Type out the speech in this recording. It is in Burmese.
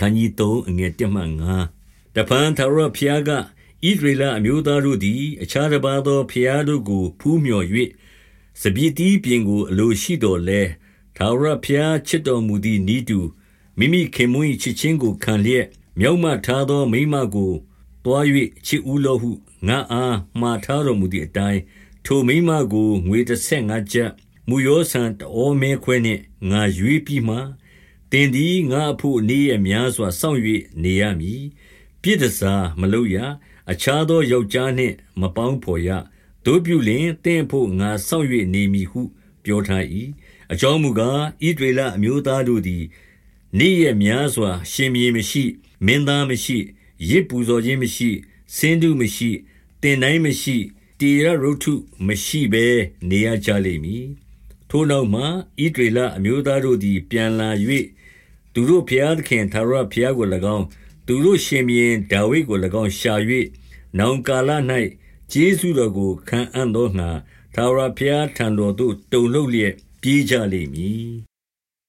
ခန်းကြီး3အငယ်1မှ5တပန်သာရဖျားကဣဒရေလအမျိုးသားတို့သည် အခြားတစ်ပါးသောဖျားတို့ကိုဖူးမြော်၍စပြစ်တီးပြင်ကိုအလိုရှိတော်လဲသာရဖျားချစ်တော်မူသည့်ဤတူမိမိခင်မွေးချစ်ချင်းကိုခံလျက်မြောက်မှထားသောမိမကိုတွား၍ချစ်ဦးလောဟုငါအားမှားထားတော်မူသည့်အတိုင်းထိုမိမကိုငွေ35ကျပ်မူယောဆန်တောမဲခွဲနှင့်ငါရွေးပြီးမှ တင်သည် ငါအဖို့ နေရများစွာ စောင့်၍နေရမည် ပြစ်ဒစာမလုပ်ရ အခြားသော ယောက်ျားနှင့် မပေါင်းဖော်ရတို့ပြုလျင်တင့်ဖို့ ငါစောင့်၍နေမည်ဟု ပြောထား၏အကြောင်းမူကားဣဒရေလအမျိုးသားတို့သည် နေ့ရက်များစွာ ရှင်မြေမရှိ မင်းသားမရှိရစ်ပူဇော်ခြင်းမရှိစင်းတုမရှိတင်တိုင်းမရှိ တေရရုထုမရှိဘဲ နေရကြလိမ့်မည် ထိုနောက်မှဣဒရေလအမျိုးသားတို့သည် ပြန်လာ၍သူတို့ဖျားသခင်သာရဖျားကို၎င်း သူတို့ရှင်ဘီရင်ဒါဝိဒ်ကို၎င်းရှာ၍နောင်ကာလ၌ကျေးဇူးတော်ကို ခံအံ့သောငါသာရဖျားထံတော်သို့ တုန်လှုပ်လျက် ပြေးကြလိမ့်မည်